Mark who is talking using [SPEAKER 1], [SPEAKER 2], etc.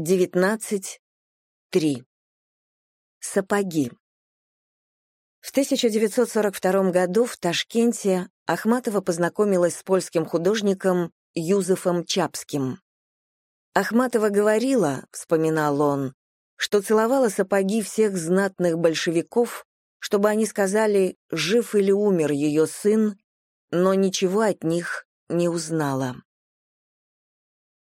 [SPEAKER 1] 19.3. Сапоги. В 1942 году в Ташкенте Ахматова познакомилась с польским художником Юзефом Чапским. Ахматова говорила, вспоминал он, что целовала сапоги всех знатных большевиков, чтобы они сказали, жив или умер ее сын, но ничего от них не узнала.